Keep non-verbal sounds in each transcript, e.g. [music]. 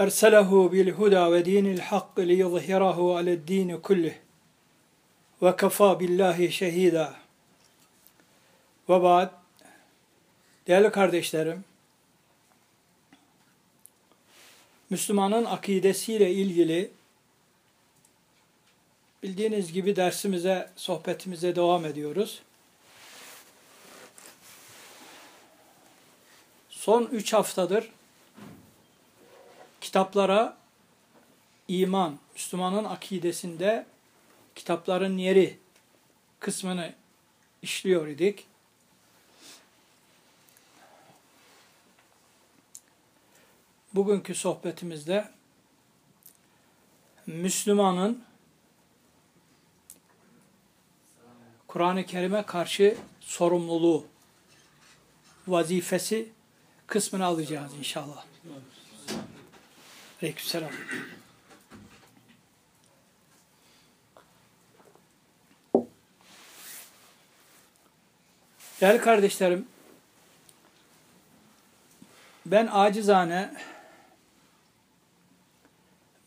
Erselehu bil huda ve dinil hak li yuzhirahu aled din kullih. Ve kafa billahi şehida. Ve. Değerli kardeşlerim, Müslümanın akidesiyle ilgili bildiğiniz gibi dersimize, sohbetimize devam ediyoruz. Son üç haftadır kitaplara iman, Müslümanın akidesinde kitapların yeri kısmını işliyor idik. Bugünkü sohbetimizde Müslümanın Kur'an-ı Kerim'e karşı sorumluluğu, vazifesi kısmını alacağız inşallah. Aleykümselam. Değerli kardeşlerim, ben acizane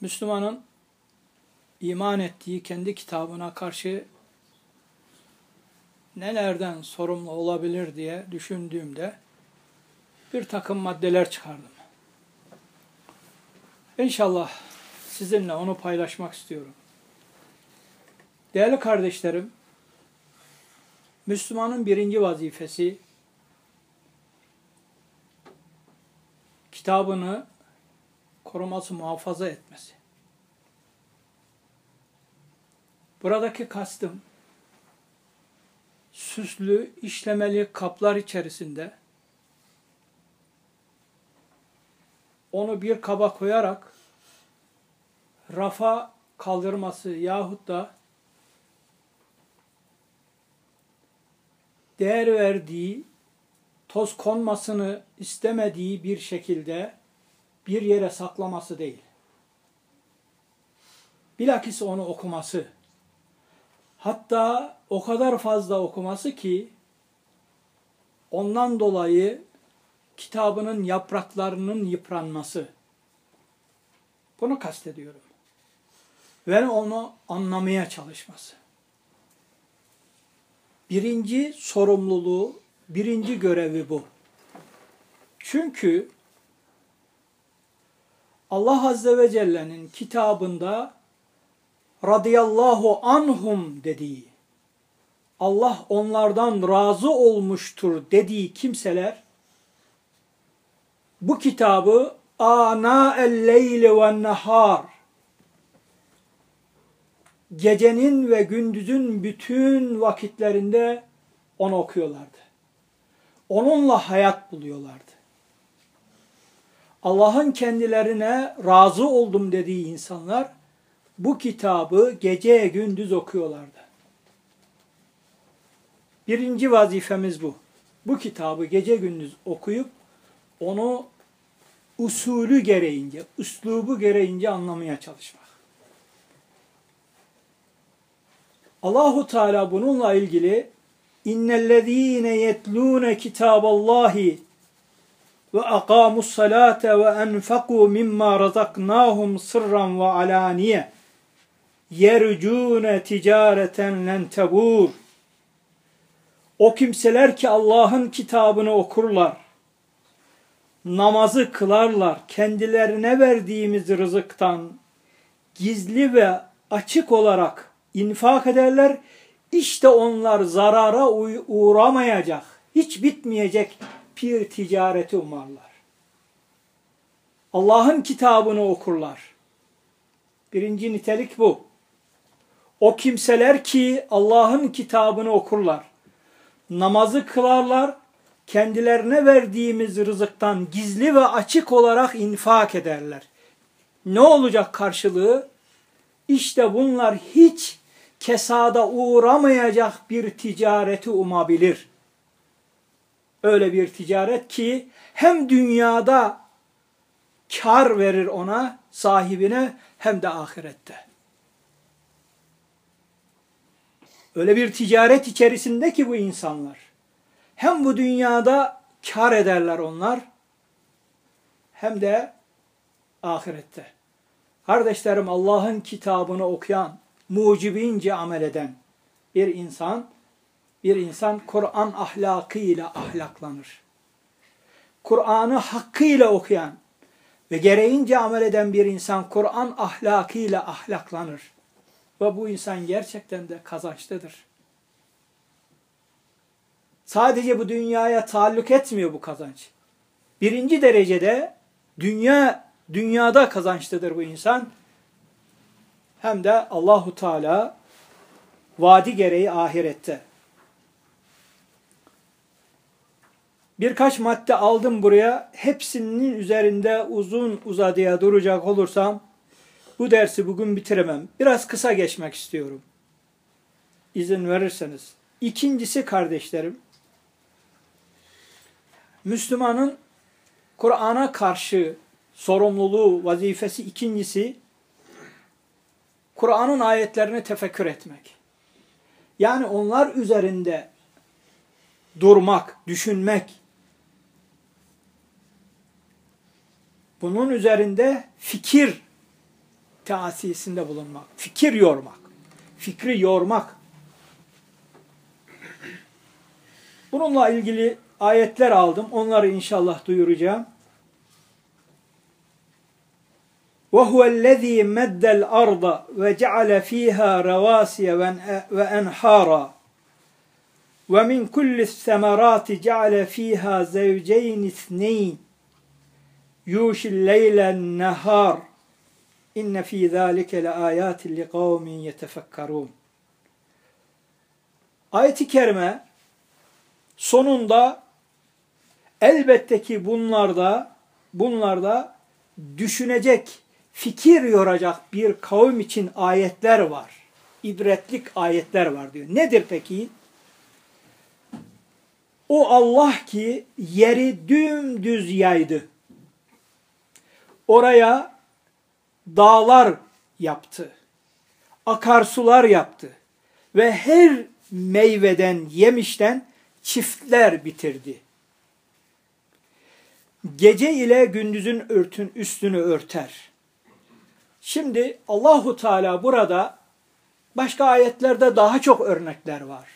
Müslümanın iman ettiği kendi kitabına karşı nelerden sorumlu olabilir diye düşündüğümde bir takım maddeler çıkardım. İnşallah sizinle onu paylaşmak istiyorum. Değerli kardeşlerim, Müslümanın birinci vazifesi kitabını koruması, muhafaza etmesi. Buradaki kastım süslü, işlemeli kaplar içerisinde onu bir kaba koyarak rafa kaldırması yahut da değer verdiği, toz konmasını istemediği bir şekilde bir yere saklaması değil. Bilakis onu okuması. Hatta o kadar fazla okuması ki ondan dolayı kitabının yapraklarının yıpranması. Bunu kastediyorum. Ve onu anlamaya çalışması. Birinci sorumluluğu, birinci görevi bu. Çünkü Allah Azze ve Celle'nin kitabında radıyallahu anhum dediği, Allah onlardan razı olmuştur dediği kimseler bu kitabı ana el-leyli ve nahar gecenin ve gündüzün bütün vakitlerinde onu okuyorlardı. Onunla hayat buluyorlardı. Allah'ın kendilerine razı oldum dediği insanlar bu kitabı gece gündüz okuyorlardı. Birinci vazifemiz bu. Bu kitabı gece gündüz okuyup onu usulü gereğince, üslubu gereğince anlamaya çalışmak. Allahu Teala bununla ilgili innellezîne yetlûne kitâballâhi ve aqâmus salâte ve enfekû mimmâ razaknâhum sırran ve alâniye yercûne ticareten len tebûr O kimseler ki Allah'ın kitabını okurlar, namazı kılarlar, kendilerine verdiğimiz rızıktan gizli ve açık olarak infak ederler. İşte onlar zarara uğramayacak, hiç bitmeyecek bir ticareti umarlar. Allah'ın kitabını okurlar. Birinci nitelik bu. O kimseler ki Allah'ın kitabını okurlar, namazı kılarlar, kendilerine verdiğimiz rızıktan gizli ve açık olarak infak ederler. Ne olacak karşılığı? İşte bunlar hiç kesada uğramayacak bir ticareti umabilir. Öyle bir ticaret ki hem dünyada kar verir ona, sahibine hem de ahirette. Öyle bir ticaret içerisinde ki bu insanlar. Hem bu dünyada kar ederler onlar hem de ahirette. Kardeşlerim Allah'ın kitabını okuyan, mucibince amel eden bir insan, bir insan Kur'an ahlakıyla ahlaklanır. Kur'an'ı hakkıyla okuyan ve gereğince amel eden bir insan Kur'an ahlakıyla ahlaklanır. Ve bu insan gerçekten de kazançlıdır. Sadece bu dünyaya taalluk etmiyor bu kazanç. Birinci derecede dünya dünyada kazançlıdır bu insan. Hem de Allahu Teala vadi gereği ahirette. Birkaç madde aldım buraya. Hepsinin üzerinde uzun uzadıya duracak olursam bu dersi bugün bitiremem. Biraz kısa geçmek istiyorum. İzin verirseniz. İkincisi kardeşlerim, Müslümanın Kur'an'a karşı sorumluluğu, vazifesi ikincisi Kur'an'ın ayetlerini tefekkür etmek. Yani onlar üzerinde durmak, düşünmek. Bunun üzerinde fikir teasisinde bulunmak, fikir yormak, fikri yormak. Bununla ilgili ayetler aldım. Onları inşallah duyuracağım. وَهُوَ الَّذ۪ي مَدَّ الْأَرْضَ وَجَعَلَ ف۪يهَا رَوَاسِيَ وَاَنْحَارًا وَمِنْ كُلِّ الثَّمَرَاتِ جَعَلَ ف۪يهَا زَوْجَيْنِ اثْنَيْنِ يُوشِ اللَّيْلَ النَّهَارِ İnne fî zâlike le âyâtin li kavmin yetefekkarûn. Ayet-i kerime sonunda elbette ki bunlarda bunlarda düşünecek, fikir yoracak bir kavim için ayetler var. İbretlik ayetler var diyor. Nedir peki? O Allah ki yeri dümdüz yaydı. Oraya dağlar yaptı. Akarsular yaptı. Ve her meyveden, yemişten çiftler bitirdi. Gece ile gündüzün örtün üstünü örter. Şimdi Allahu Teala burada başka ayetlerde daha çok örnekler var.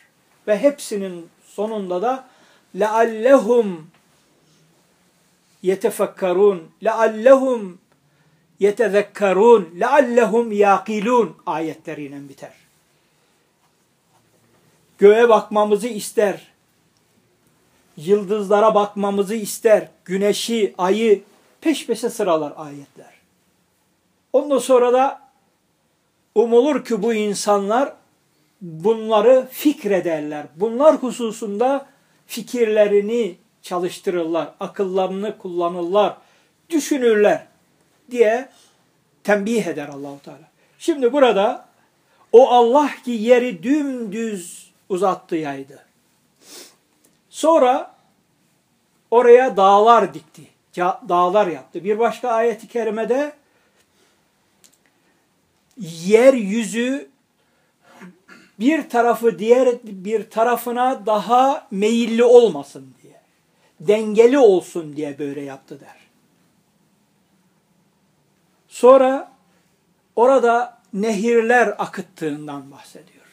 Ve hepsinin sonunda da leallehum yetefekkarun leallehum yetezekkarun leallehum yaqilun ayetleriyle biter. Göğe bakmamızı ister. Yıldızlara bakmamızı ister. Güneşi, ayı peş peşe sıralar ayetler. Ondan sonra da umulur ki bu insanlar bunları fikrederler. Bunlar hususunda fikirlerini çalıştırırlar, akıllarını kullanırlar, düşünürler diye tembih eder Allahu Teala. Şimdi burada o Allah ki yeri dümdüz uzattı yaydı. Sonra oraya dağlar dikti. Dağlar yaptı. Bir başka ayeti kerimede yeryüzü bir tarafı diğer bir tarafına daha meyilli olmasın diye. Dengeli olsun diye böyle yaptı der. Sonra orada nehirler akıttığından bahsediyor.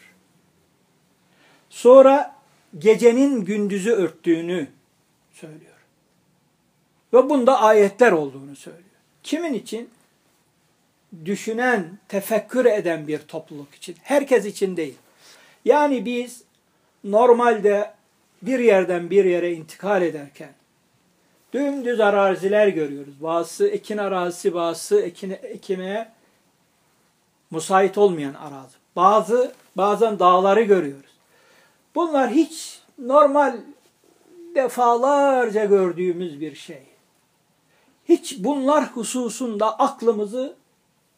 Sonra gecenin gündüzü örttüğünü söylüyor. Ve bunda ayetler olduğunu söylüyor. Kimin için? Düşünen, tefekkür eden bir topluluk için. Herkes için değil. Yani biz normalde bir yerden bir yere intikal ederken dümdüz araziler görüyoruz. Bazısı ekin arazisi, bazısı ekine, ekime müsait olmayan arazi. Bazı bazen dağları görüyoruz. Bunlar hiç normal defalarca gördüğümüz bir şey. Hiç bunlar hususunda aklımızı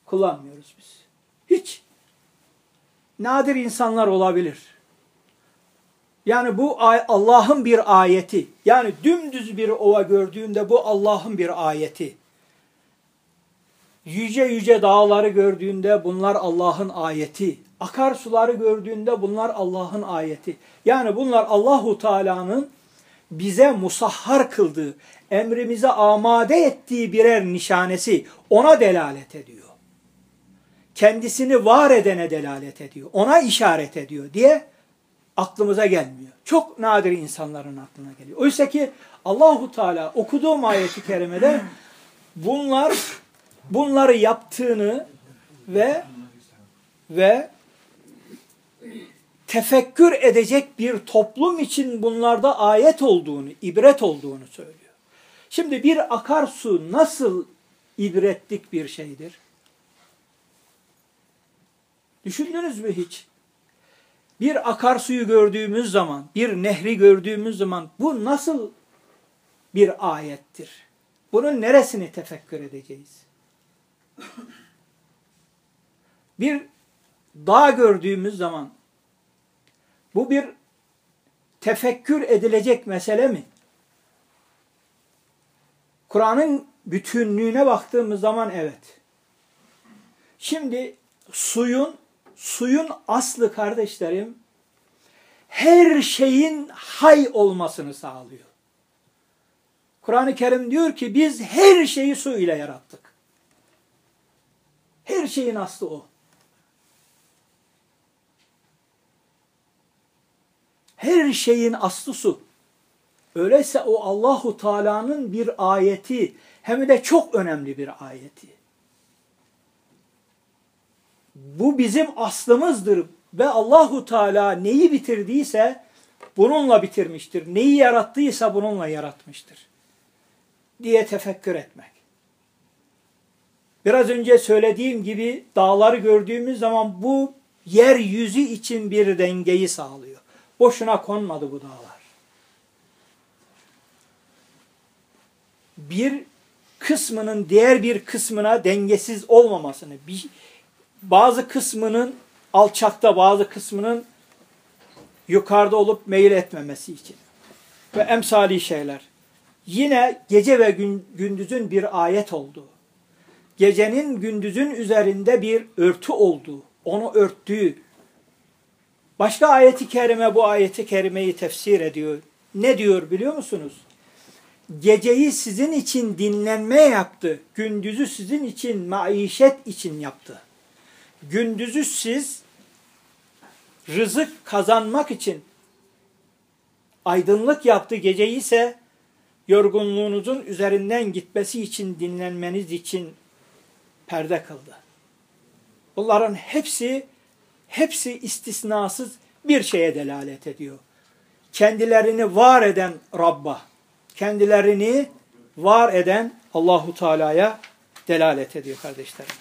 kullanmıyoruz biz. Hiç. Nadir insanlar olabilir. Yani bu Allah'ın bir ayeti. Yani dümdüz bir ova gördüğünde bu Allah'ın bir ayeti. Yüce yüce dağları gördüğünde bunlar Allah'ın ayeti. Akarsuları gördüğünde bunlar Allah'ın ayeti. Yani bunlar Allahu Teala'nın bize musahhar kıldığı, emrimize amade ettiği birer nişanesi ona delalet ediyor. Kendisini var edene delalet ediyor. Ona işaret ediyor diye aklımıza gelmiyor. Çok nadir insanların aklına geliyor. Oysa ki Allahu Teala okuduğum ayeti kerimede bunlar bunları yaptığını ve ve tefekkür edecek bir toplum için bunlarda ayet olduğunu, ibret olduğunu söylüyor. Şimdi bir akarsu nasıl ibretlik bir şeydir? Düşündünüz mü hiç? Bir akarsuyu gördüğümüz zaman, bir nehri gördüğümüz zaman bu nasıl bir ayettir? Bunun neresini tefekkür edeceğiz? Bir dağ gördüğümüz zaman bu bir tefekkür edilecek mesele mi? Kur'an'ın bütünlüğüne baktığımız zaman evet. Şimdi suyun suyun aslı kardeşlerim her şeyin hay olmasını sağlıyor. Kur'an-ı Kerim diyor ki biz her şeyi su ile yarattık. Her şeyin aslı o. Her şeyin aslı su. Öyleyse o Allahu Teala'nın bir ayeti hem de çok önemli bir ayeti. Bu bizim aslımızdır ve Allahu Teala neyi bitirdiyse bununla bitirmiştir. Neyi yarattıysa bununla yaratmıştır. diye tefekkür etmek. Biraz önce söylediğim gibi dağları gördüğümüz zaman bu yeryüzü için bir dengeyi sağlıyor. Boşuna konmadı bu dağlar. Bir kısmının diğer bir kısmına dengesiz olmamasını, bir, bazı kısmının alçakta, bazı kısmının yukarıda olup meyil etmemesi için. Ve emsali şeyler. Yine gece ve gündüzün bir ayet olduğu. Gecenin gündüzün üzerinde bir örtü olduğu, onu örttüğü, Başka ayeti kerime bu ayeti kerimeyi tefsir ediyor. Ne diyor biliyor musunuz? Geceyi sizin için dinlenme yaptı. Gündüzü sizin için maişet için yaptı. Gündüzü siz rızık kazanmak için aydınlık yaptı. Geceyi ise yorgunluğunuzun üzerinden gitmesi için, dinlenmeniz için perde kıldı. Bunların hepsi hepsi istisnasız bir şeye delalet ediyor. Kendilerini var eden Rabb'a, kendilerini var eden Allahu Teala'ya delalet ediyor kardeşlerim.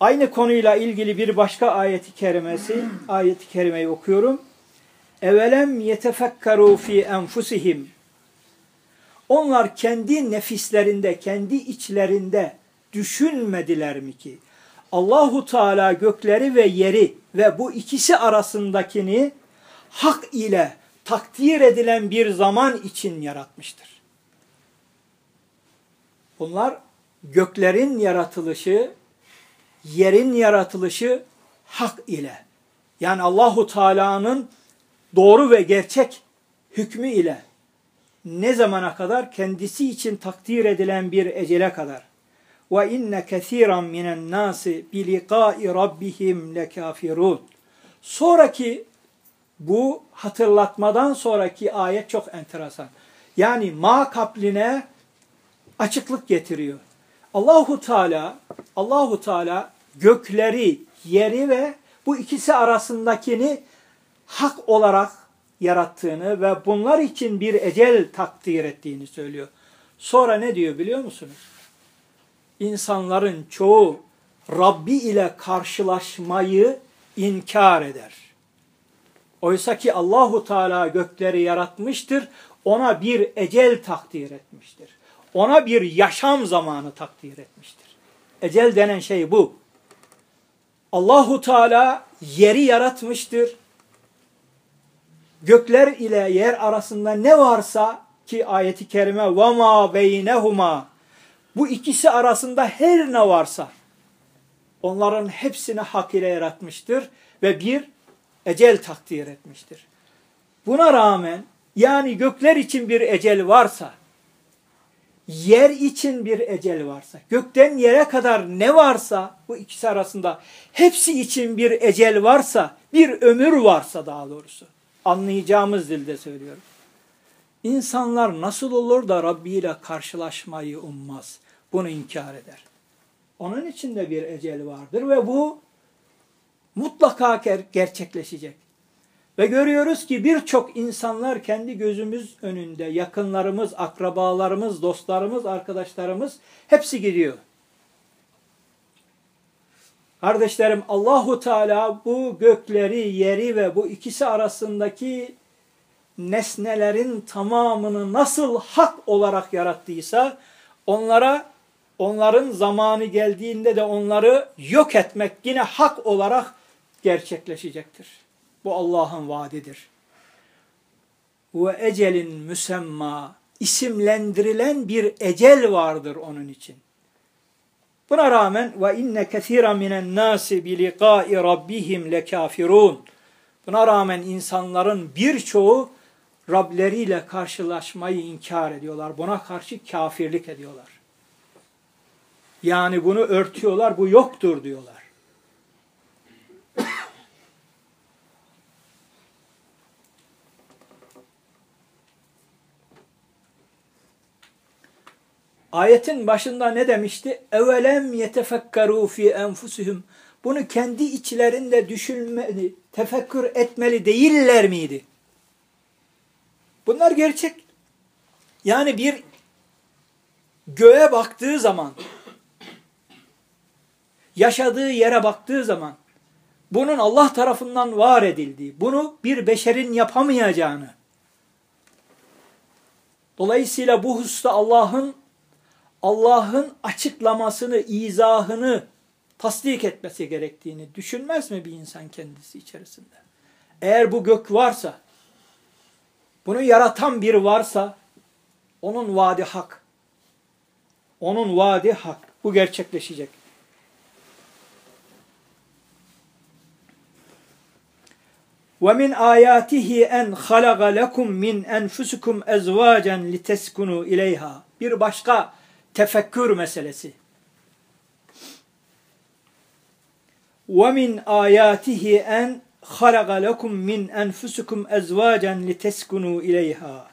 Aynı konuyla ilgili bir başka ayeti kerimesi, ayeti kerimeyi okuyorum. Evelem yetefekkeru fi enfusihim. Onlar kendi nefislerinde, kendi içlerinde düşünmediler mi ki Allahu Teala gökleri ve yeri ve bu ikisi arasındakini hak ile takdir edilen bir zaman için yaratmıştır. Bunlar göklerin yaratılışı, yerin yaratılışı hak ile. Yani Allahu Teala'nın doğru ve gerçek hükmü ile ne zamana kadar kendisi için takdir edilen bir ecele kadar ve inne kesiran minen nasi bi liqa'i rabbihim lekafirun. Sonraki bu hatırlatmadan sonraki ayet çok enteresan. Yani ma kapline açıklık getiriyor. Allahu Teala Allahu Teala gökleri, yeri ve bu ikisi arasındakini hak olarak yarattığını ve bunlar için bir ecel takdir ettiğini söylüyor. Sonra ne diyor biliyor musunuz? İnsanların çoğu Rabbi ile karşılaşmayı inkar eder. Oysa ki Allahu Teala gökleri yaratmıştır, ona bir ecel takdir etmiştir. ona bir yaşam zamanı takdir etmiştir. Ecel denen şey bu. Allahu Teala yeri yaratmıştır. Gökler ile yer arasında ne varsa ki ayeti kerime ve ma beynehuma bu ikisi arasında her ne varsa onların hepsini hak ile yaratmıştır ve bir ecel takdir etmiştir. Buna rağmen yani gökler için bir ecel varsa, yer için bir ecel varsa, gökten yere kadar ne varsa bu ikisi arasında hepsi için bir ecel varsa, bir ömür varsa daha doğrusu anlayacağımız dilde söylüyorum. İnsanlar nasıl olur da Rabbi ile karşılaşmayı ummaz, bunu inkar eder. Onun için de bir ecel vardır ve bu mutlaka gerçekleşecek. Ve görüyoruz ki birçok insanlar kendi gözümüz önünde yakınlarımız, akrabalarımız, dostlarımız, arkadaşlarımız hepsi gidiyor. Kardeşlerim Allahu Teala bu gökleri, yeri ve bu ikisi arasındaki nesnelerin tamamını nasıl hak olarak yarattıysa onlara onların zamanı geldiğinde de onları yok etmek yine hak olarak gerçekleşecektir. Bu Allah'ın vaadidir. Ve ecelin müsemma isimlendirilen bir ecel vardır onun için. Buna rağmen ve inne kesira minen nasi bi liqa'i rabbihim lekafirun. Buna rağmen insanların birçoğu Rableriyle karşılaşmayı inkar ediyorlar. Buna karşı kafirlik ediyorlar. Yani bunu örtüyorlar, bu yoktur diyorlar. Ayetin başında ne demişti? Evelem yetefekkeru fi enfusihim. Bunu kendi içlerinde düşünmeli, tefekkür etmeli değiller miydi? Bunlar gerçek. Yani bir göğe baktığı zaman, yaşadığı yere baktığı zaman, bunun Allah tarafından var edildiği, bunu bir beşerin yapamayacağını, dolayısıyla bu hususta Allah'ın Allah'ın açıklamasını, izahını tasdik etmesi gerektiğini düşünmez mi bir insan kendisi içerisinde? Eğer bu gök varsa, bunu yaratan bir varsa, onun vaadi hak. Onun vaadi hak. Bu gerçekleşecek. وَمِنْ آيَاتِهِ اَنْ خَلَقَ لَكُمْ مِنْ اَنْفُسِكُمْ اَزْوَاجًا لِتَسْكُنُوا اِلَيْهَا Bir başka tefekkür meselesi. وَمِنْ آيَاتِهِ اَنْ خَلَقَ لَكُمْ مِنْ اَنْفُسِكُمْ اَزْوَاجًا لِتَسْكُنُوا اِلَيْهَا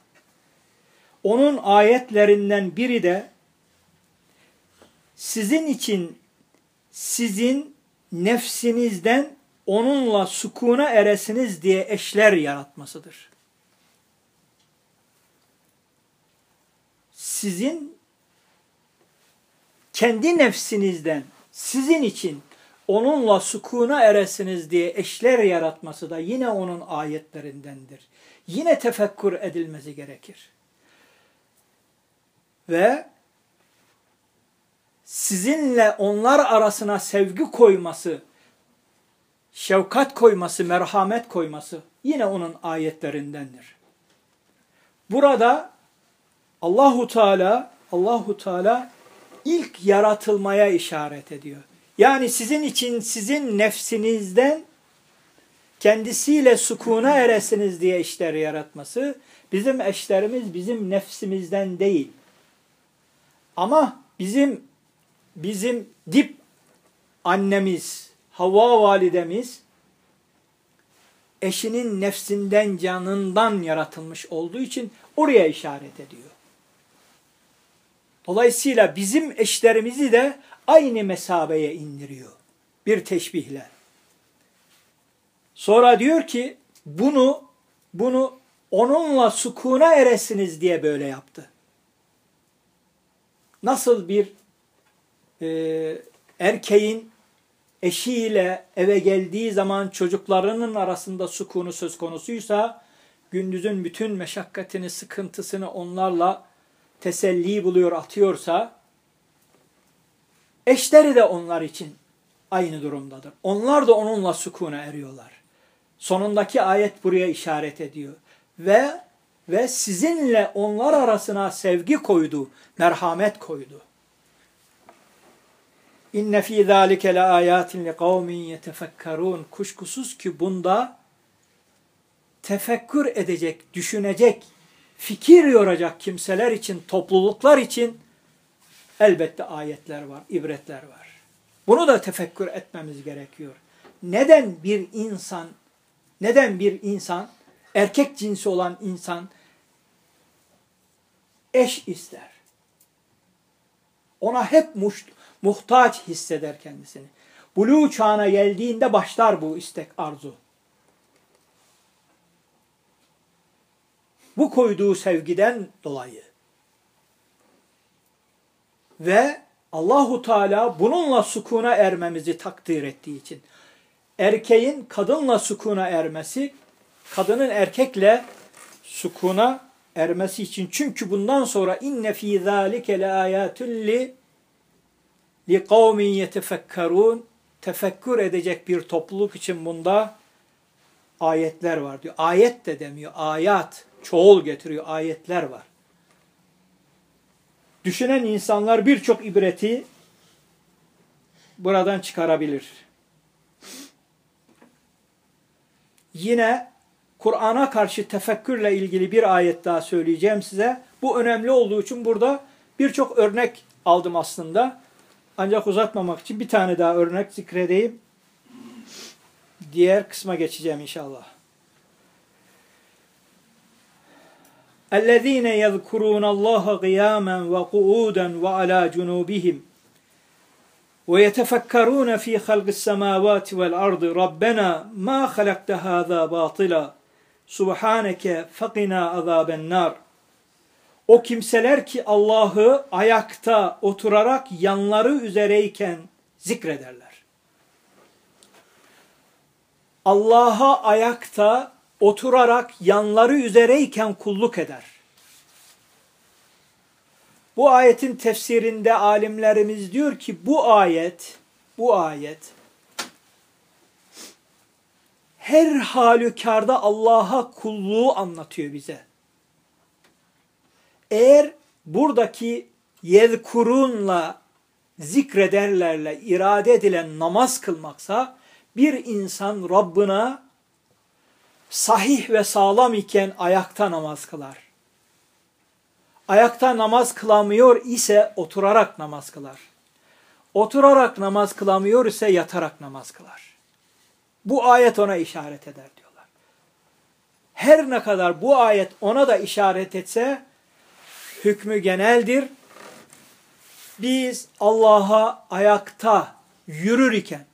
Onun ayetlerinden biri de sizin için sizin nefsinizden onunla sukuna eresiniz diye eşler yaratmasıdır. Sizin kendi nefsinizden sizin için onunla sukuna eresiniz diye eşler yaratması da yine onun ayetlerindendir. Yine tefekkür edilmesi gerekir. Ve sizinle onlar arasına sevgi koyması, şefkat koyması, merhamet koyması yine onun ayetlerindendir. Burada Allahu Teala Allahu Teala ilk yaratılmaya işaret ediyor. Yani sizin için sizin nefsinizden kendisiyle sukuna eresiniz diye işler yaratması bizim eşlerimiz bizim nefsimizden değil. Ama bizim bizim dip annemiz Havva validemiz eşinin nefsinden canından yaratılmış olduğu için oraya işaret ediyor. Dolayısıyla bizim eşlerimizi de aynı mesabeye indiriyor. Bir teşbihle. Sonra diyor ki bunu bunu onunla sukuna eresiniz diye böyle yaptı. Nasıl bir e, erkeğin eşiyle eve geldiği zaman çocuklarının arasında sukunu söz konusuysa gündüzün bütün meşakkatini, sıkıntısını onlarla teselli buluyor, atıyorsa eşleri de onlar için aynı durumdadır. Onlar da onunla sukuna eriyorlar. Sonundaki ayet buraya işaret ediyor. Ve ve sizinle onlar arasına sevgi koydu, merhamet koydu. İnne fî zâlike le âyâtin li kavmin yetefekkerûn. Kuşkusuz ki bunda tefekkür edecek, düşünecek, fikir yoracak kimseler için, topluluklar için elbette ayetler var, ibretler var. Bunu da tefekkür etmemiz gerekiyor. Neden bir insan, neden bir insan, erkek cinsi olan insan eş ister? Ona hep muht muhtaç hisseder kendisini. Buluğ çağına geldiğinde başlar bu istek arzu. Bu koyduğu sevgiden dolayı. Ve Allahu Teala bununla sukuna ermemizi takdir ettiği için erkeğin kadınla sukuna ermesi, kadının erkekle sukuna ermesi için. Çünkü bundan sonra inne fî zâlike le âyâtun li li kavmin yetefekkerûn tefekkür edecek bir topluluk için bunda ayetler var diyor. Ayet de demiyor. Ayat çoğul getiriyor. Ayetler var. Düşünen insanlar birçok ibreti buradan çıkarabilir. Yine Kur'an'a karşı tefekkürle ilgili bir ayet daha söyleyeceğim size. Bu önemli olduğu için burada birçok örnek aldım aslında. Ancak uzatmamak için bir tane daha örnek zikredeyim. Diğer kısma geçeceğim inşallah. اَلَّذ۪ينَ يَذْكُرُونَ اللّٰهَ قِيَامًا وَقُعُودًا وَعَلَى جُنُوبِهِمْ وَيَتَفَكَّرُونَ ف۪ي خَلْقِ السَّمَاوَاتِ وَالْأَرْضِ رَبَّنَا مَا خَلَقْتَ هَذَا بَاطِلًا سُبْحَانَكَ فَقِنَا عَذَابَ النَّارِ o kimseler ki Allah'ı ayakta oturarak yanları üzereyken zikrederler. Allah'a ayakta oturarak yanları üzereyken kulluk eder. Bu ayetin tefsirinde alimlerimiz diyor ki bu ayet, bu ayet her halükarda Allah'a kulluğu anlatıyor bize. Eğer buradaki yezkurunla zikrederlerle irade edilen namaz kılmaksa bir insan Rabbına sahih ve sağlam iken ayakta namaz kılar. Ayakta namaz kılamıyor ise oturarak namaz kılar. Oturarak namaz kılamıyor ise yatarak namaz kılar. Bu ayet ona işaret eder diyorlar. Her ne kadar bu ayet ona da işaret etse hükmü geneldir. Biz Allah'a ayakta yürür iken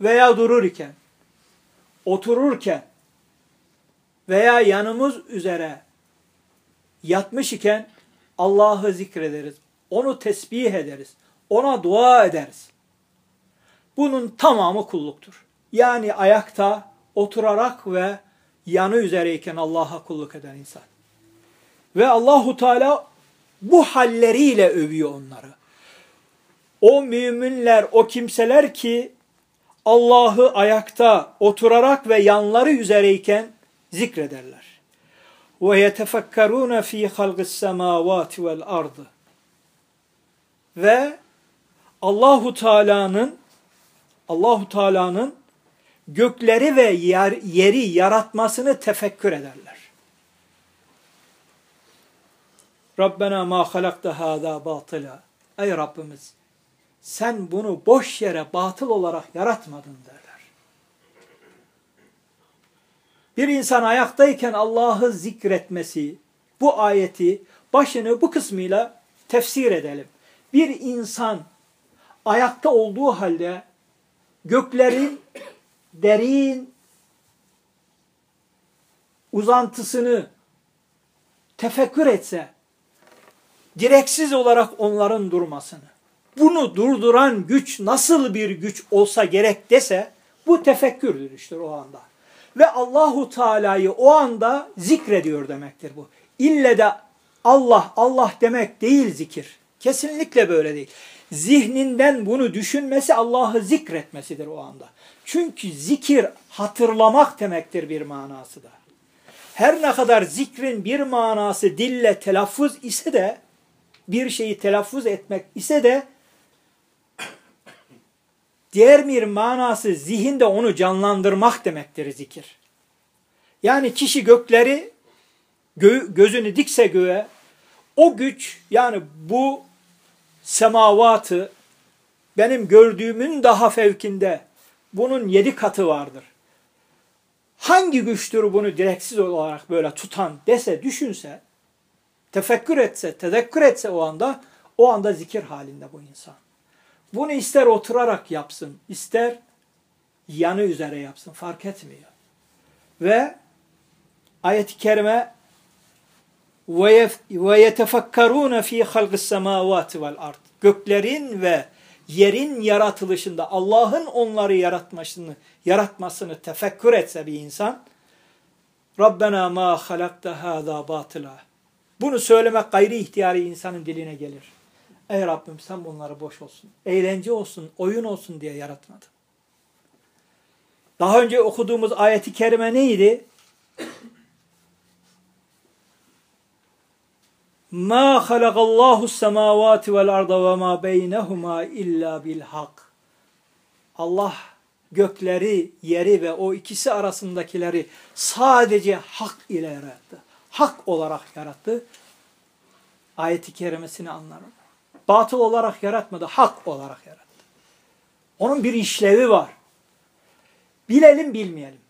veya durur iken, otururken veya yanımız üzere yatmış iken Allah'ı zikrederiz. Onu tesbih ederiz. Ona dua ederiz. Bunun tamamı kulluktur. Yani ayakta oturarak ve yanı üzereyken Allah'a kulluk eden insan. Ve Allahu Teala bu halleriyle övüyor onları. O müminler, o kimseler ki Allah'ı ayakta oturarak ve yanları üzereyken zikrederler. Fî halgis semâvâti vel ardı. Ve Allahu Teala'nın Allahu Teala'nın gökleri ve yer, yeri yaratmasını tefekkür ederler. Rabbena ma halakta hâzâ batıla. Ey Rabbimiz sen bunu boş yere batıl olarak yaratmadın derler. Bir insan ayaktayken Allah'ı zikretmesi, bu ayeti başını bu kısmıyla tefsir edelim. Bir insan ayakta olduğu halde göklerin derin uzantısını tefekkür etse, direksiz olarak onların durmasını, bunu durduran güç nasıl bir güç olsa gerek dese, bu tefekkürdür işte o anda. Ve Allahu Teala'yı o anda zikrediyor demektir bu. İlle de Allah Allah demek değil zikir. Kesinlikle böyle değil. Zihninden bunu düşünmesi Allah'ı zikretmesidir o anda. Çünkü zikir hatırlamak demektir bir manası da. Her ne kadar zikrin bir manası dille telaffuz ise de bir şeyi telaffuz etmek ise de diğer bir manası zihinde onu canlandırmak demektir zikir. Yani kişi gökleri gö gözünü dikse göğe o güç yani bu semavatı benim gördüğümün daha fevkinde bunun yedi katı vardır. Hangi güçtür bunu direksiz olarak böyle tutan dese, düşünse, tefekkür etse, tedekkür etse o anda, o anda zikir halinde bu insan. Bunu ister oturarak yapsın, ister yanı üzere yapsın, fark etmiyor. Ve ayet-i kerime ve yetefekkarun fi halqis semavati vel ard. Göklerin ve yerin yaratılışında Allah'ın onları yaratmasını yaratmasını tefekkür etse bir insan Rabbena ma halakta hâzâ batıla. Bunu söylemek gayri ihtiyari insanın diline gelir. Ey Rabbim sen bunları boş olsun, eğlence olsun, oyun olsun diye yaratmadın. Daha önce okuduğumuz ayeti kerime neydi? Ma halakallahu semavati vel arda ve ma beynehuma illa bil hak. Allah gökleri, yeri ve o ikisi arasındakileri sadece hak ile yarattı. Hak olarak yarattı. Ayeti kerimesini anlarım. Batıl olarak yaratmadı, hak olarak yarattı. Onun bir işlevi var. Bilelim bilmeyelim.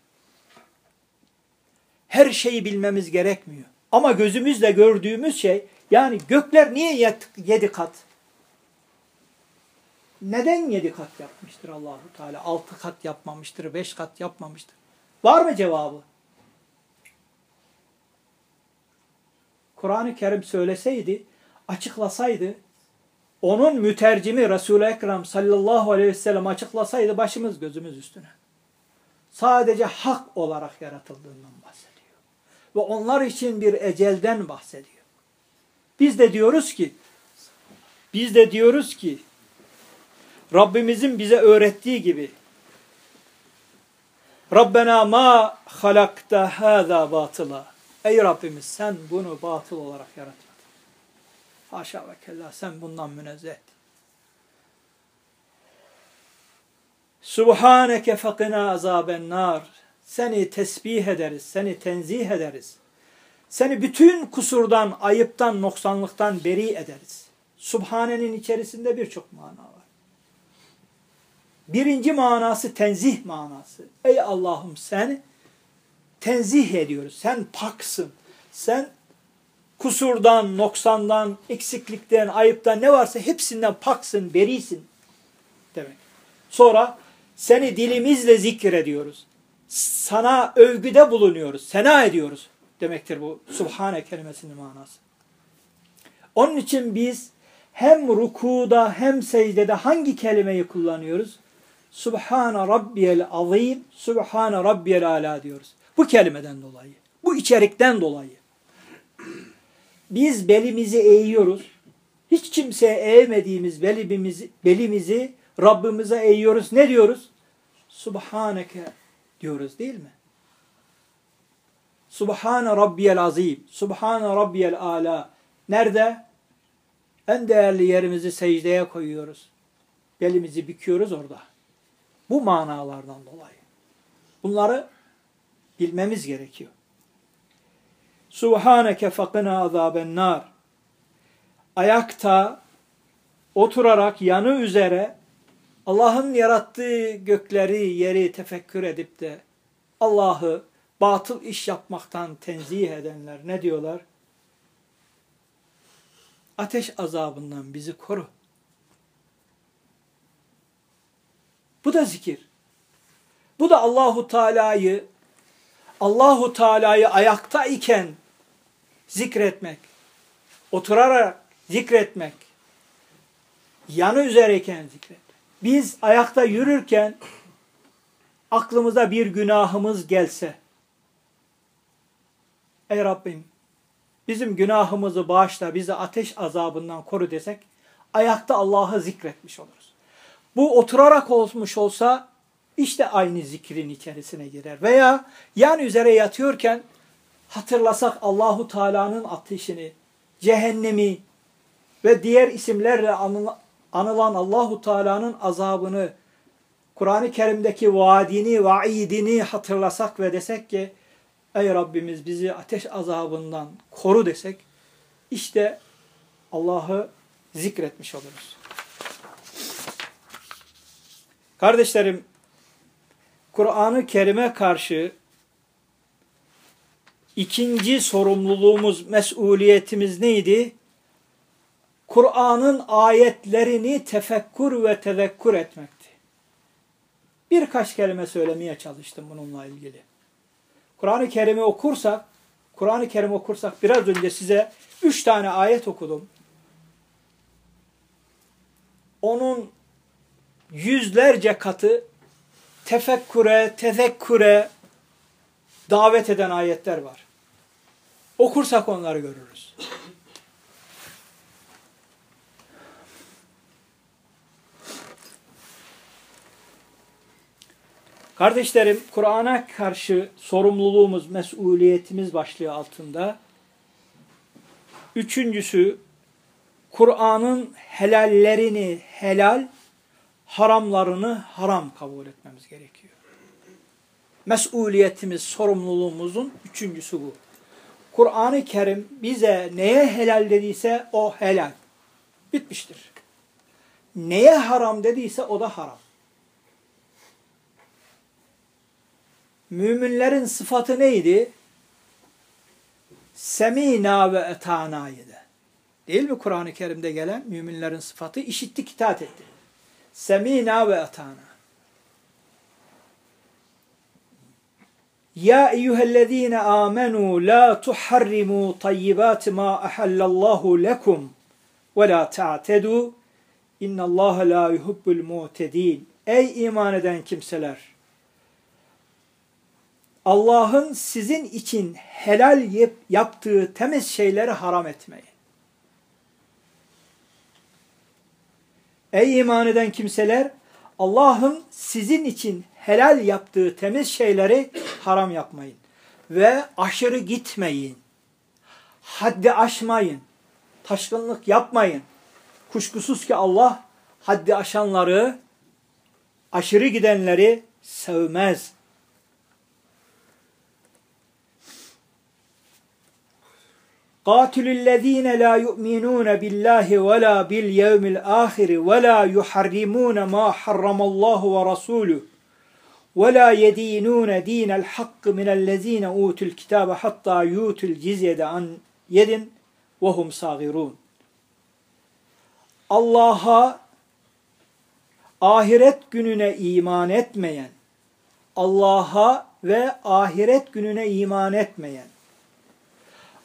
Her şeyi bilmemiz gerekmiyor. Ama gözümüzle gördüğümüz şey yani gökler niye yedi kat? Neden yedi kat yapmıştır Allahu Teala? Altı kat yapmamıştır, beş kat yapmamıştır. Var mı cevabı? Kur'an-ı Kerim söyleseydi, açıklasaydı, onun mütercimi Resul-i Ekrem sallallahu aleyhi ve sellem açıklasaydı başımız gözümüz üstüne. Sadece hak olarak yaratıldığından bahsediyor. Ve onlar için bir ecelden bahsediyor. Biz de diyoruz ki, biz de diyoruz ki, Rabbimizin bize öğrettiği gibi Rabbena ma halakta hâzâ batıla. Ey Rabbimiz sen bunu batıl olarak yaratmadın. Haşa ve kella sen bundan münezzeh. Subhaneke fekina azaben nar. Seni tesbih ederiz, seni tenzih ederiz. Seni bütün kusurdan, ayıptan, noksanlıktan beri ederiz. Subhanenin içerisinde birçok mana var. Birinci manası tenzih manası. Ey Allah'ım sen tenzih ediyoruz. Sen paksın. Sen kusurdan, noksandan, eksiklikten, ayıptan ne varsa hepsinden paksın, berisin demek. Sonra seni dilimizle zikrediyoruz. Sana övgüde bulunuyoruz, sena ediyoruz demektir bu Subhane kelimesinin manası. Onun için biz hem rukuda hem secdede hangi kelimeyi kullanıyoruz? Subhane Rabbiyel Azim, Subhane Rabbiyel Ala diyoruz. Bu kelimeden dolayı, bu içerikten dolayı. Biz belimizi eğiyoruz. Hiç kimseye eğmediğimiz belimizi, belimizi Rabbimize eğiyoruz. Ne diyoruz? Subhaneke diyoruz değil mi? Subhane Rabbiyel Azim, Subhane Rabbiyel Ala. Nerede? En değerli yerimizi secdeye koyuyoruz. Belimizi büküyoruz orada. Bu manalardan dolayı. Bunları bilmemiz gerekiyor. Subhaneke fakina azaben nar. Ayakta oturarak yanı üzere Allah'ın yarattığı gökleri, yeri tefekkür edip de Allah'ı batıl iş yapmaktan tenzih edenler ne diyorlar? Ateş azabından bizi koru. Bu da zikir. Bu da Allahu Teala'yı Allahu Teala'yı ayakta iken zikretmek, oturarak zikretmek, yanı üzereyken zikretmek. Biz ayakta yürürken aklımıza bir günahımız gelse, Ey Rabbim bizim günahımızı bağışla, bizi ateş azabından koru desek, ayakta Allah'ı zikretmiş oluruz. Bu oturarak olmuş olsa, işte aynı zikrin içerisine girer. Veya yan üzere yatıyorken hatırlasak Allahu Teala'nın ateşini, cehennemi ve diğer isimlerle anılan Allahu Teala'nın azabını, Kur'an-ı Kerim'deki vaadini, vaidini hatırlasak ve desek ki ey Rabbimiz bizi ateş azabından koru desek işte Allah'ı zikretmiş oluruz. Kardeşlerim Kur'an-ı Kerim'e karşı ikinci sorumluluğumuz, mesuliyetimiz neydi? Kur'an'ın ayetlerini tefekkur ve tezekkur etmekti. Birkaç kelime söylemeye çalıştım bununla ilgili. Kur'an-ı Kerim'i okursak, Kur'an-ı Kerim okursak biraz önce size üç tane ayet okudum. Onun yüzlerce katı tefekküre, tezekküre davet eden ayetler var. Okursak onları görürüz. Kardeşlerim, Kur'an'a karşı sorumluluğumuz, mesuliyetimiz başlığı altında. Üçüncüsü, Kur'an'ın helallerini helal, haramlarını haram kabul etmemiz gerekiyor. Mesuliyetimiz, sorumluluğumuzun üçüncüsü bu. Kur'an-ı Kerim bize neye helal dediyse o helal. Bitmiştir. Neye haram dediyse o da haram. Müminlerin sıfatı neydi? Semina ve etanaydı. Değil mi Kur'an-ı Kerim'de gelen müminlerin sıfatı? işittik, itaat etti. Semina ve etana. Ya eyyühellezine amenu la tuharrimu tayyibat ma ahallallahu lekum ve la ta'tedu innallaha la yuhibbul mu'tedin. Ey iman eden kimseler! Allah'ın sizin için helal yaptığı temiz şeyleri haram etmeyin. Ey iman eden kimseler! Allah'ın sizin için helal yaptığı temiz şeyleri haram yapmayın. Ve aşırı gitmeyin. Haddi aşmayın. Taşkınlık yapmayın. Kuşkusuz ki Allah haddi aşanları, aşırı gidenleri sevmez. Katilüllezine la yu'minune billahi ve la bil yevmil ahiri ve la yuharrimune ma harramallahu ve rasulü ve la yedinune dinel hakkı minellezine utul kitabe hatta yutul cizyede an yedin ve hum sagirun. Allah'a ahiret gününe iman etmeyen, Allah'a ve ahiret gününe iman etmeyen,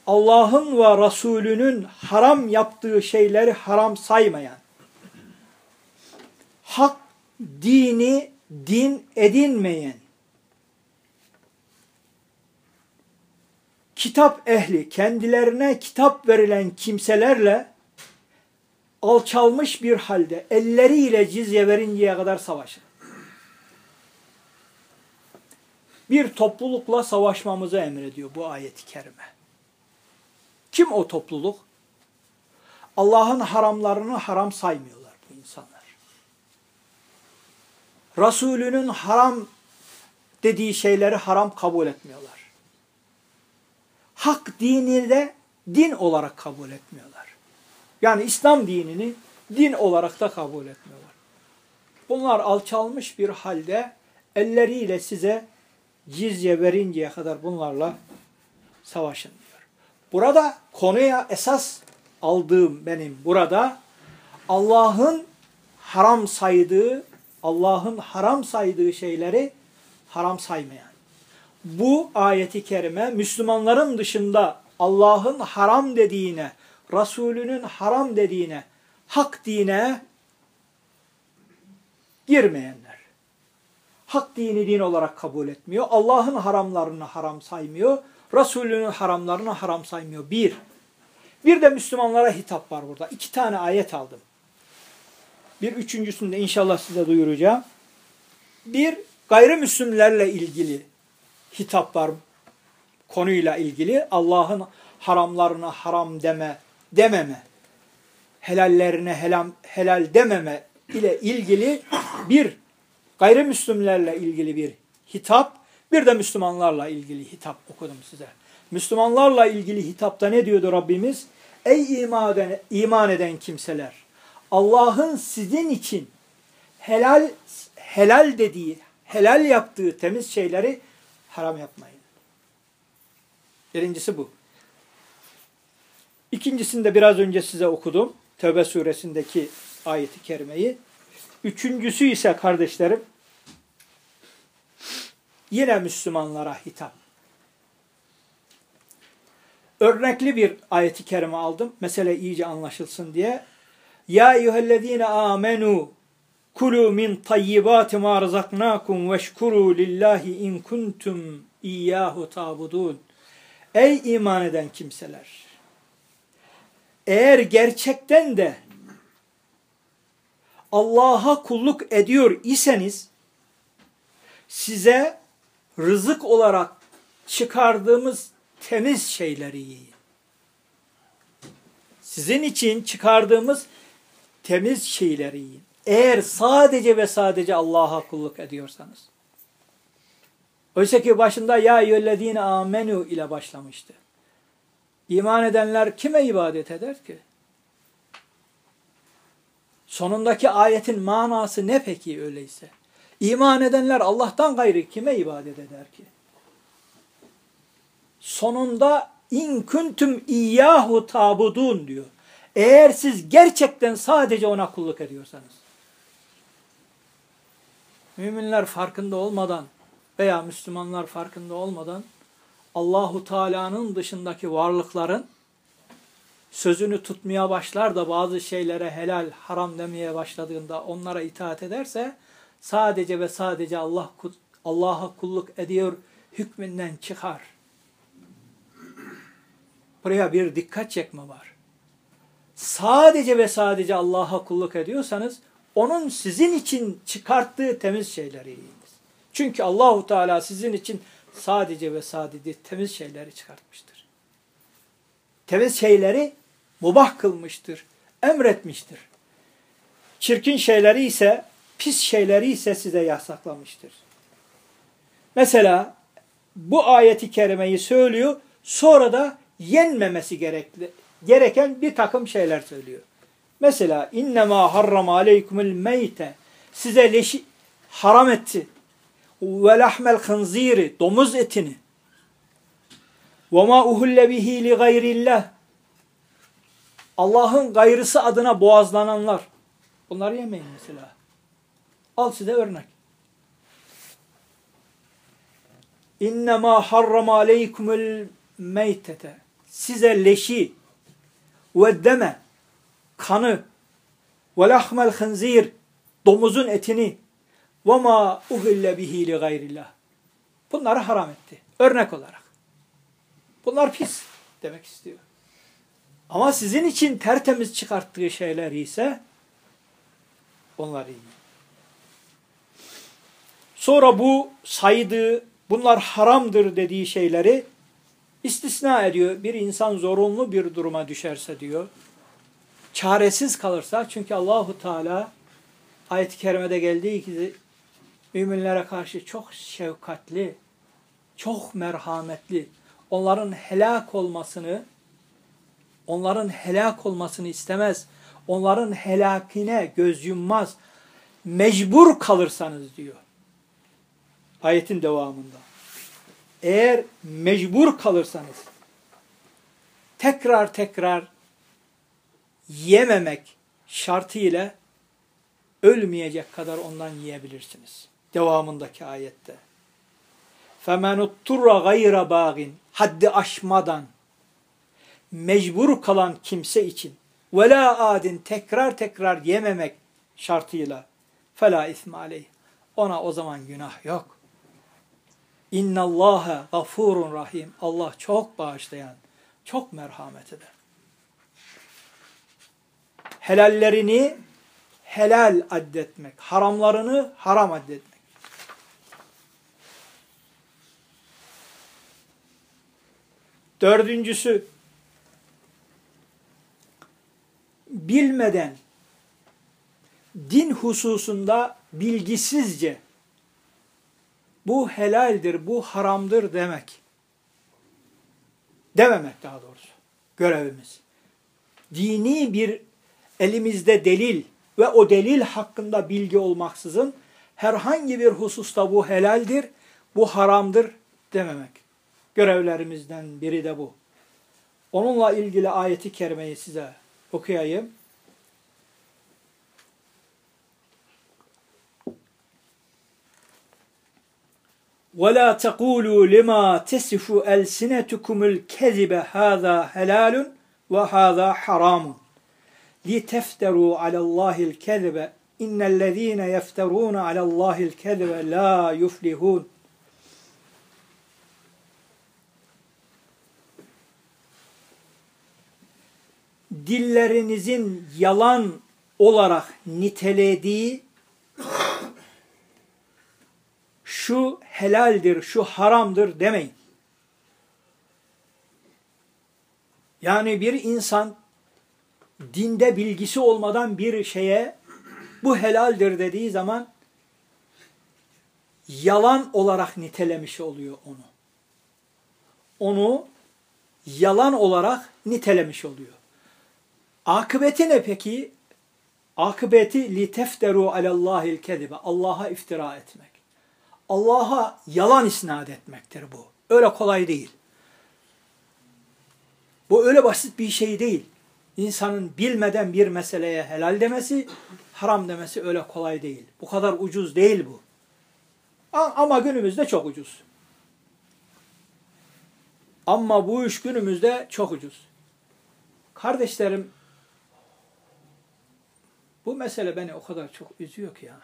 Allah'ın ve Resulünün haram yaptığı şeyleri haram saymayan, hak dini din edinmeyen, kitap ehli, kendilerine kitap verilen kimselerle alçalmış bir halde elleriyle cizye verinceye kadar savaşın. Bir toplulukla savaşmamızı emrediyor bu ayet-i kerime. Kim o topluluk? Allah'ın haramlarını haram saymıyorlar bu insanlar. Resulünün haram dediği şeyleri haram kabul etmiyorlar. Hak dini de din olarak kabul etmiyorlar. Yani İslam dinini din olarak da kabul etmiyorlar. Bunlar alçalmış bir halde elleriyle size cizye verinceye kadar bunlarla savaşın. Burada konuya esas aldığım benim burada Allah'ın haram saydığı, Allah'ın haram saydığı şeyleri haram saymayan. Bu ayeti kerime Müslümanların dışında Allah'ın haram dediğine, Resulünün haram dediğine, hak dine girmeyenler. Hak dini din olarak kabul etmiyor. Allah'ın haramlarını haram saymıyor. Resulünün haramlarını haram saymıyor. Bir, Bir de Müslümanlara hitap var burada. İki tane ayet aldım. Bir üçüncüsünü de inşallah size duyuracağım. Bir gayrimüslimlerle ilgili hitap var konuyla ilgili. Allah'ın haramlarına haram deme, dememe, helallerine helal, helal dememe ile ilgili bir gayrimüslimlerle ilgili bir hitap, bir de Müslümanlarla ilgili hitap okudum size. Müslümanlarla ilgili hitapta ne diyordu Rabbimiz? Ey iman eden, iman eden kimseler! Allah'ın sizin için helal helal dediği, helal yaptığı temiz şeyleri haram yapmayın. Birincisi bu. İkincisini de biraz önce size okudum. Tövbe suresindeki ayeti kerimeyi. Üçüncüsü ise kardeşlerim yine Müslümanlara hitap. Örnekli bir ayeti kerime aldım. Mesele iyice anlaşılsın diye. Ya eyyühellezine amenu kulu min tayyibati ma razaknakum veşkuru lillahi in kuntum iyyahu tabudun. Ey iman eden kimseler! Eğer gerçekten de Allah'a kulluk ediyor iseniz size rızık olarak çıkardığımız temiz şeyleri yiyin. Sizin için çıkardığımız temiz şeyleri yiyin. Eğer sadece ve sadece Allah'a kulluk ediyorsanız. Oysa ki başında ya eyyühellezine amenu ile başlamıştı. İman edenler kime ibadet eder ki? Sonundaki ayetin manası ne peki öyleyse? İman edenler Allah'tan gayrı kime ibadet eder ki? Sonunda in kuntum iyyahu tabudun diyor. Eğer siz gerçekten sadece ona kulluk ediyorsanız. Müminler farkında olmadan veya Müslümanlar farkında olmadan Allahu Teala'nın dışındaki varlıkların sözünü tutmaya başlar da bazı şeylere helal, haram demeye başladığında onlara itaat ederse sadece ve sadece Allah Allah'a kulluk ediyor hükmünden çıkar. Buraya bir dikkat çekme var. Sadece ve sadece Allah'a kulluk ediyorsanız onun sizin için çıkarttığı temiz şeyleri yiyiniz. Çünkü Allahu Teala sizin için sadece ve sadece temiz şeyleri çıkartmıştır. Temiz şeyleri mubah kılmıştır, emretmiştir. Çirkin şeyleri ise, pis şeyleri ise size yasaklamıştır. Mesela bu ayeti kerimeyi söylüyor, sonra da yenmemesi gerekli, gereken bir takım şeyler söylüyor. Mesela innema harrama aleykumul meyte size leşi haram etti ve lahmel khinziri domuz etini ve ma uhulle bihi li gayrillah Allah'ın gayrısı adına boğazlananlar bunları yemeyin mesela. Al size örnek. İnnemâ harrama aleykumul meytete size leşi ve deme kanı ve lahmel khinzir domuzun etini ve ma uhille bihi li gayrillah. Bunları haram etti. Örnek olarak. Bunlar pis demek istiyor. Ama sizin için tertemiz çıkarttığı şeyler ise onlar iyi. Sonra bu saydığı, bunlar haramdır dediği şeyleri istisna ediyor. Bir insan zorunlu bir duruma düşerse diyor. Çaresiz kalırsa çünkü Allahu Teala ayet-i kerimede geldiği gibi müminlere karşı çok şefkatli, çok merhametli, onların helak olmasını, onların helak olmasını istemez, onların helakine göz yummaz, mecbur kalırsanız diyor. Ayetin devamında. Eğer mecbur kalırsanız, tekrar tekrar yememek şartıyla ölmeyecek kadar ondan yiyebilirsiniz devamındaki ayette. فَمَنُ اُتْتُرَّ غَيْرَ بَاغٍ Haddi aşmadan mecbur kalan kimse için وَلَا adin tekrar tekrar yememek şartıyla فَلَا اِثْمَ عَلَيْهِ Ona o zaman günah yok. İnna Allaha gafurun rahim. Allah çok bağışlayan, çok merhamet eder. Helallerini helal addetmek, haramlarını haram addetmek. Dördüncüsü, bilmeden din hususunda bilgisizce bu helaldir, bu haramdır demek. Dememek daha doğrusu. Görevimiz. Dini bir elimizde delil ve o delil hakkında bilgi olmaksızın herhangi bir hususta bu helaldir, bu haramdır dememek. Görevlerimizden biri de bu. Onunla ilgili ayeti kerimeyi size okuyayım. وَلَا تَقُولُوا لِمَا تَسِفُ أَلْسِنَتُكُمُ الْكَذِبَ هَذَا حَلَالٌ وَهَذَا حَرَامٌ لِتَفْتَرُوا عَلَى اللّٰهِ الْكَذِبَ اِنَّ الَّذ۪ينَ يَفْتَرُونَ عَلَى اللّٰهِ الْكَذِبَ لَا يُفْلِحُونَ Dillerinizin yalan olarak nitelediği şu helaldir, şu haramdır demeyin. Yani bir insan dinde bilgisi olmadan bir şeye bu helaldir dediği zaman yalan olarak nitelemiş oluyor onu. Onu yalan olarak nitelemiş oluyor. Akıbeti ne peki? Akıbeti li tefteru alallahil kezibe. Allah'a iftira etmek. Allah'a yalan isnat etmektir bu. Öyle kolay değil. Bu öyle basit bir şey değil. İnsanın bilmeden bir meseleye helal demesi, haram demesi öyle kolay değil. Bu kadar ucuz değil bu. Ama günümüzde çok ucuz. Ama bu iş günümüzde çok ucuz. Kardeşlerim, bu mesele beni o kadar çok üzüyor ki ya.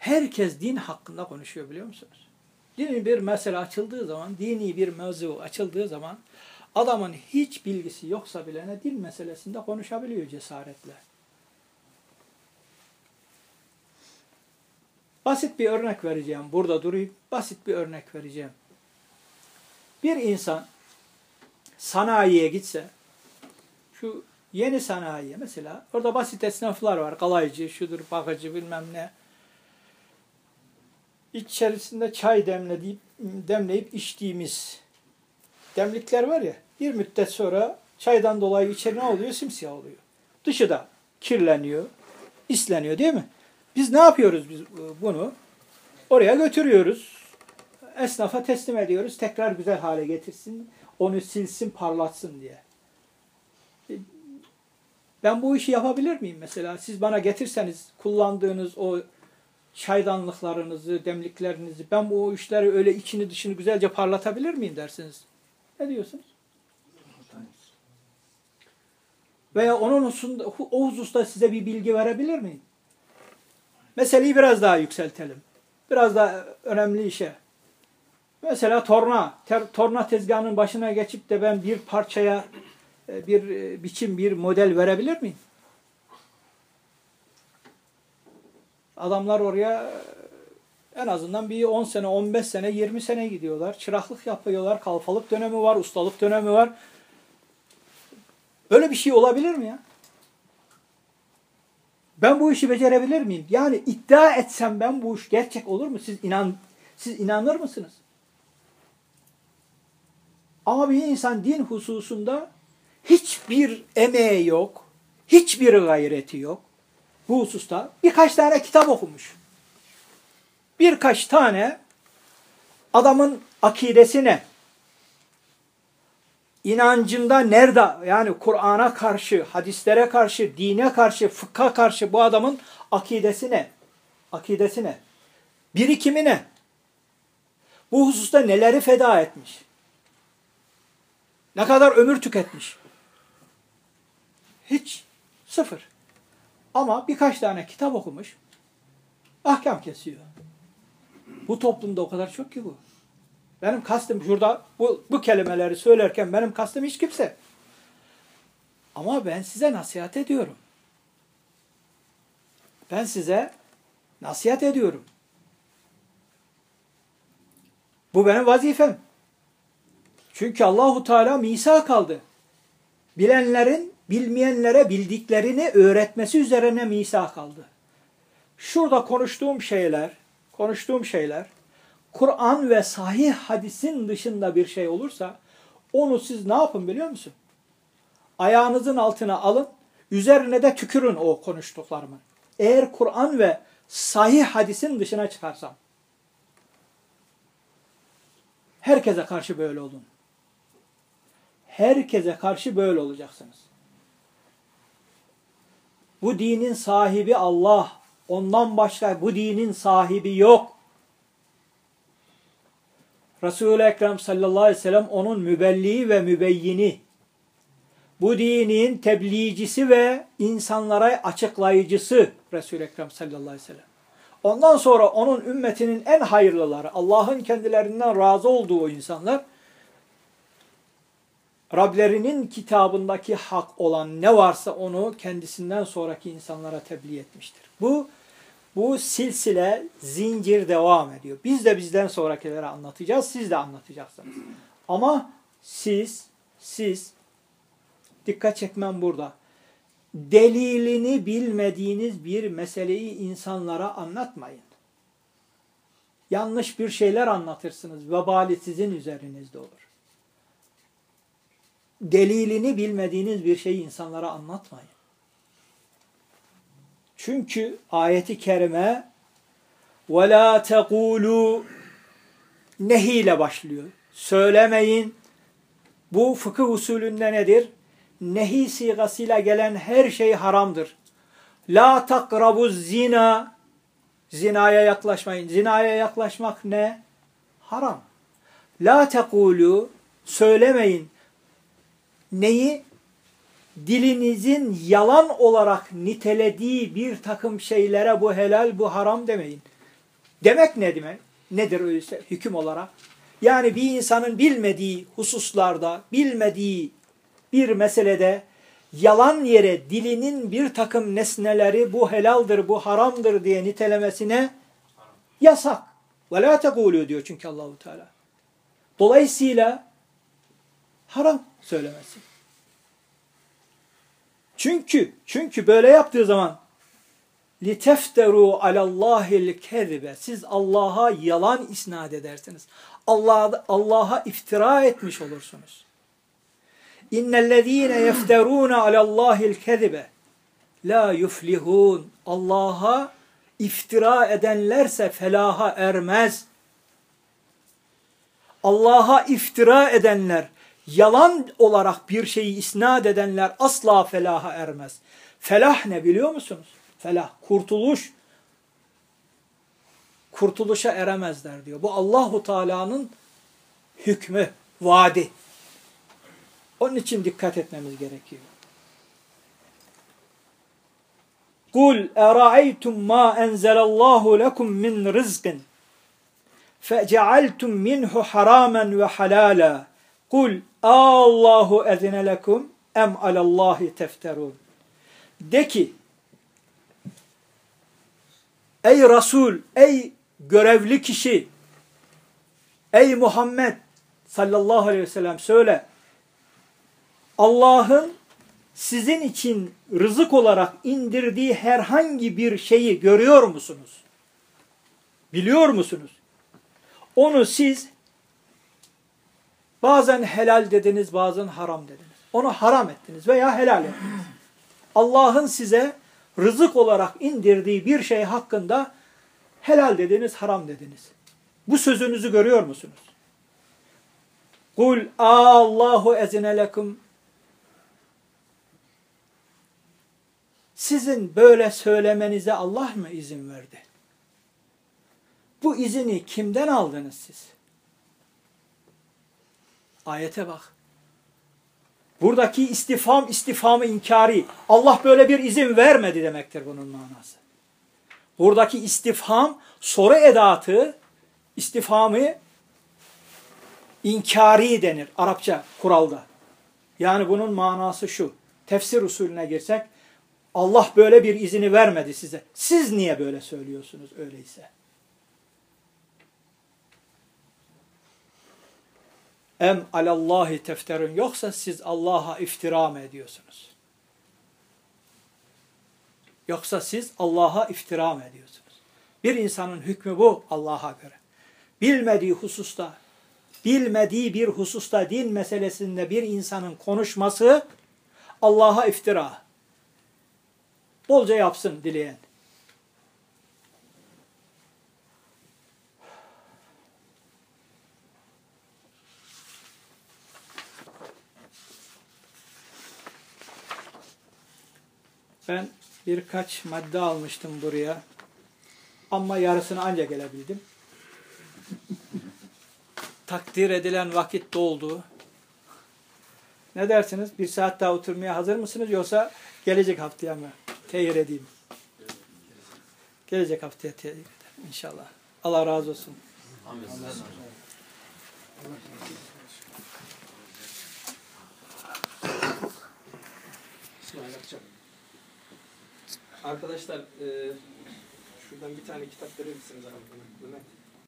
Herkes din hakkında konuşuyor biliyor musunuz? Dini bir mesele açıldığı zaman, dini bir mevzu açıldığı zaman adamın hiç bilgisi yoksa bile ne din meselesinde konuşabiliyor cesaretle. Basit bir örnek vereceğim. Burada durayım. Basit bir örnek vereceğim. Bir insan sanayiye gitse, şu yeni sanayiye mesela, orada basit esnaflar var. Kalaycı, şudur, bakıcı bilmem ne içerisinde çay demleyip, demleyip içtiğimiz demlikler var ya bir müddet sonra çaydan dolayı içeri ne oluyor? Simsiyah oluyor. Dışı da kirleniyor, isleniyor değil mi? Biz ne yapıyoruz biz bunu? Oraya götürüyoruz. Esnafa teslim ediyoruz. Tekrar güzel hale getirsin. Onu silsin, parlatsın diye. Ben bu işi yapabilir miyim mesela? Siz bana getirseniz kullandığınız o çaydanlıklarınızı, demliklerinizi, ben bu işleri öyle içini dışını güzelce parlatabilir miyim dersiniz. Ne diyorsunuz? Veya onun hususunda, o hususta size bir bilgi verebilir miyim? Meseleyi biraz daha yükseltelim. Biraz daha önemli işe. Mesela torna, ter, torna tezgahının başına geçip de ben bir parçaya e, bir e, biçim, bir model verebilir miyim? Adamlar oraya en azından bir 10 sene, 15 sene, 20 sene gidiyorlar. Çıraklık yapıyorlar. Kalfalık dönemi var, ustalık dönemi var. Öyle bir şey olabilir mi ya? Ben bu işi becerebilir miyim? Yani iddia etsem ben bu iş gerçek olur mu? Siz inan siz inanır mısınız? Ama bir insan din hususunda hiçbir emeği yok, hiçbir gayreti yok bu hususta birkaç tane kitap okumuş. Birkaç tane adamın akidesine, inancında nerede yani Kur'an'a karşı, hadislere karşı, dine karşı, fıkha karşı bu adamın akidesine, akidesine, birikimine, bu hususta neleri feda etmiş, ne kadar ömür tüketmiş. Hiç sıfır. Ama birkaç tane kitap okumuş, ahkam kesiyor. Bu toplumda o kadar çok ki bu. Benim kastım şurada bu, bu kelimeleri söylerken benim kastım hiç kimse. Ama ben size nasihat ediyorum. Ben size nasihat ediyorum. Bu benim vazifem. Çünkü Allahu Teala misak kaldı. Bilenlerin bilmeyenlere bildiklerini öğretmesi üzerine misak kaldı. Şurada konuştuğum şeyler, konuştuğum şeyler Kur'an ve sahih hadisin dışında bir şey olursa onu siz ne yapın biliyor musun? Ayağınızın altına alın, üzerine de tükürün o konuştuklarımı. Eğer Kur'an ve sahih hadisin dışına çıkarsam. Herkese karşı böyle olun. Herkese karşı böyle olacaksınız. Bu dinin sahibi Allah. Ondan başka bu dinin sahibi yok. Resul-i Ekrem sallallahu aleyhi ve sellem onun mübelliği ve mübeyyini. Bu dinin tebliğcisi ve insanlara açıklayıcısı Resul-i Ekrem sallallahu aleyhi ve sellem. Ondan sonra onun ümmetinin en hayırlıları, Allah'ın kendilerinden razı olduğu insanlar, Rablerinin kitabındaki hak olan ne varsa onu kendisinden sonraki insanlara tebliğ etmiştir. Bu bu silsile, zincir devam ediyor. Biz de bizden sonrakilere anlatacağız, siz de anlatacaksınız. Ama siz, siz, dikkat çekmem burada. Delilini bilmediğiniz bir meseleyi insanlara anlatmayın. Yanlış bir şeyler anlatırsınız. Vebali sizin üzerinizde olur Delilini bilmediğiniz bir şeyi insanlara anlatmayın. Çünkü ayeti kerime وَلَا تَقُولُوا nehiyle başlıyor. Söylemeyin. Bu fıkıh usulünde nedir? Nehi sigasıyla gelen her şey haramdır. La takrabu zina zinaya yaklaşmayın. Zinaya yaklaşmak ne? Haram. La tekulu söylemeyin. Neyi? dilinizin yalan olarak nitelediği bir takım şeylere bu helal, bu haram demeyin. Demek ne demek? Nedir öyleyse hüküm olarak? Yani bir insanın bilmediği hususlarda, bilmediği bir meselede yalan yere dilinin bir takım nesneleri bu helaldir, bu haramdır diye nitelemesine yasak. Ve la diyor çünkü Allahu Teala. Dolayısıyla haram söylemesi. Çünkü çünkü böyle yaptığı zaman litefteru alallahil kezibe siz Allah'a yalan isnat edersiniz. Allah'a Allah'a iftira etmiş olursunuz. İnnellezîne yefterûne alallahil kezibe la yuflihun. Allah'a iftira edenlerse felaha ermez. Allah'a iftira edenler yalan olarak bir şeyi isnat edenler asla felaha ermez. Felah ne biliyor musunuz? Felah, kurtuluş. Kurtuluşa eremezler diyor. Bu Allahu Teala'nın hükmü, vaadi. Onun için dikkat etmemiz gerekiyor. Kul era'aytum ma enzelallahu lekum min rizqin fecealtum minhu haramen ve halala. Kul Allahu ezine lekum em alallahi tefterun. De ki ey Resul, ey görevli kişi, ey Muhammed sallallahu aleyhi ve sellem söyle. Allah'ın sizin için rızık olarak indirdiği herhangi bir şeyi görüyor musunuz? Biliyor musunuz? Onu siz Bazen helal dediniz, bazen haram dediniz. Onu haram ettiniz veya helal ettiniz. Allah'ın size rızık olarak indirdiği bir şey hakkında helal dediniz, haram dediniz. Bu sözünüzü görüyor musunuz? Kul Allahu ezine lekum Sizin böyle söylemenize Allah mı izin verdi? Bu izini kimden aldınız siz? Ayete bak. Buradaki istifam istifamı inkari. Allah böyle bir izin vermedi demektir bunun manası. Buradaki istifham soru edatı istifamı inkari denir Arapça kuralda. Yani bunun manası şu. tefsir usulüne girsek Allah böyle bir izini vermedi size. Siz niye böyle söylüyorsunuz öyleyse? Em alallahi tefterun yoksa siz Allah'a iftira mı ediyorsunuz? Yoksa siz Allah'a iftira mı ediyorsunuz? Bir insanın hükmü bu Allah'a göre. Bilmediği hususta, bilmediği bir hususta din meselesinde bir insanın konuşması Allah'a iftira. Bolca yapsın dileyen. Ben birkaç madde almıştım buraya. Ama yarısını anca gelebildim. [laughs] Takdir edilen vakit doldu. Ne dersiniz? Bir saat daha oturmaya hazır mısınız? Yoksa gelecek haftaya mı? Tehir edeyim. Gelecek haftaya tehir ederim inşallah. Allah razı olsun. İsmail Akçam. Arkadaşlar e, şuradan bir tane kitap verir misiniz abi? Mehmet.